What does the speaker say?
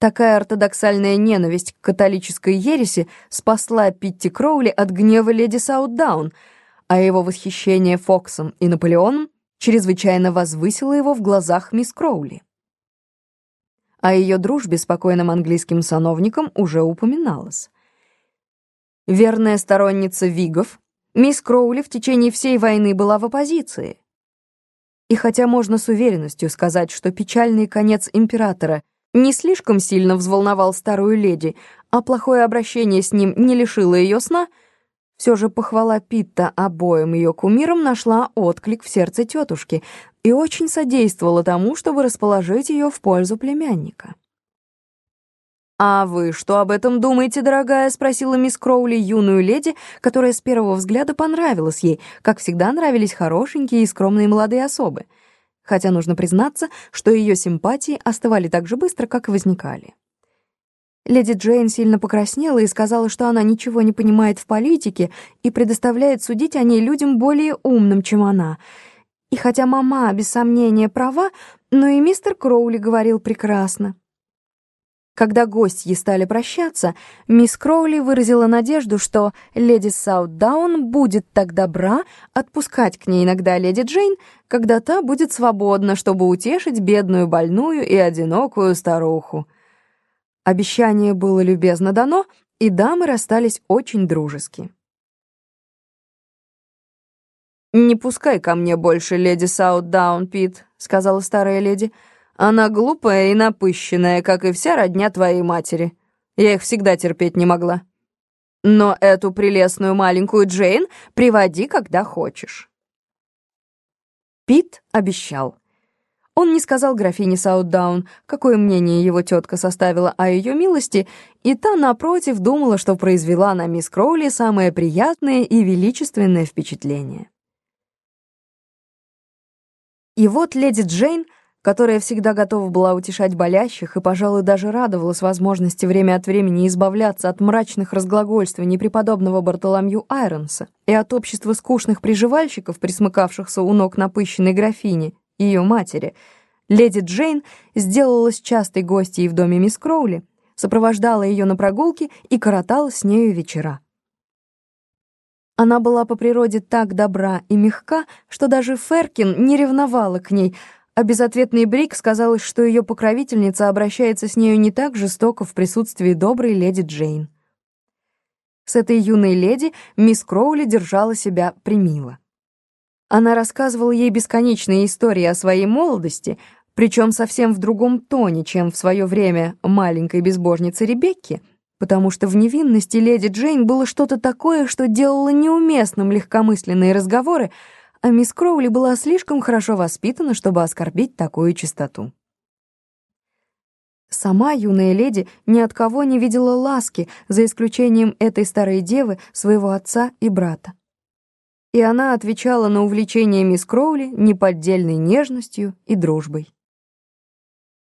Такая ортодоксальная ненависть к католической ереси спасла Питти Кроули от гнева леди Саутдаун, а его восхищение Фоксом и Наполеоном чрезвычайно возвысило его в глазах мисс Кроули. О ее дружбе с покойным английским сановником уже упоминалось. Верная сторонница Вигов, мисс Кроули в течение всей войны была в оппозиции. И хотя можно с уверенностью сказать, что печальный конец императора не слишком сильно взволновал старую леди, а плохое обращение с ним не лишило ее сна, все же похвала Питта обоим ее кумирам нашла отклик в сердце тетушки и очень содействовала тому, чтобы расположить ее в пользу племянника. «А вы что об этом думаете, дорогая?» — спросила мисс Кроули юную леди, которая с первого взгляда понравилась ей, как всегда нравились хорошенькие и скромные молодые особы — хотя нужно признаться, что ее симпатии остывали так же быстро, как и возникали. Леди Джейн сильно покраснела и сказала, что она ничего не понимает в политике и предоставляет судить о ней людям более умным, чем она. И хотя мама, без сомнения, права, но и мистер Кроули говорил прекрасно. Когда гостьи стали прощаться, мисс Кроули выразила надежду, что леди Саутдаун будет так добра отпускать к ней иногда леди Джейн, когда та будет свободна, чтобы утешить бедную больную и одинокую старуху. Обещание было любезно дано, и дамы расстались очень дружески. «Не пускай ко мне больше леди Саутдаун, Пит», — сказала старая леди, — она глупая и напыщенная, как и вся родня твоей матери. Я их всегда терпеть не могла. Но эту прелестную маленькую Джейн приводи, когда хочешь». Пит обещал. Он не сказал графине Саутдаун, какое мнение его тетка составила о ее милости, и та, напротив, думала, что произвела на мисс Кроули самое приятное и величественное впечатление. И вот леди Джейн — которая всегда готова была утешать болящих и, пожалуй, даже радовалась возможности время от времени избавляться от мрачных разглагольствований преподобного Бартоломью Айронса и от общества скучных приживальщиков, присмыкавшихся у ног напыщенной графини, ее матери, леди Джейн сделалась частой гостьей в доме мисс Кроули, сопровождала ее на прогулки и коротала с нею вечера. Она была по природе так добра и мягка, что даже Феркин не ревновала к ней — а безответный Брик сказал, что ее покровительница обращается с нею не так жестоко в присутствии доброй леди Джейн. С этой юной леди мисс Кроули держала себя примило. Она рассказывала ей бесконечные истории о своей молодости, причем совсем в другом тоне, чем в свое время маленькой безбожнице Ребекки, потому что в невинности леди Джейн было что-то такое, что делало неуместным легкомысленные разговоры, а мисс Кроули была слишком хорошо воспитана, чтобы оскорбить такую чистоту. Сама юная леди ни от кого не видела ласки, за исключением этой старой девы, своего отца и брата. И она отвечала на увлечение мисс Кроули неподдельной нежностью и дружбой.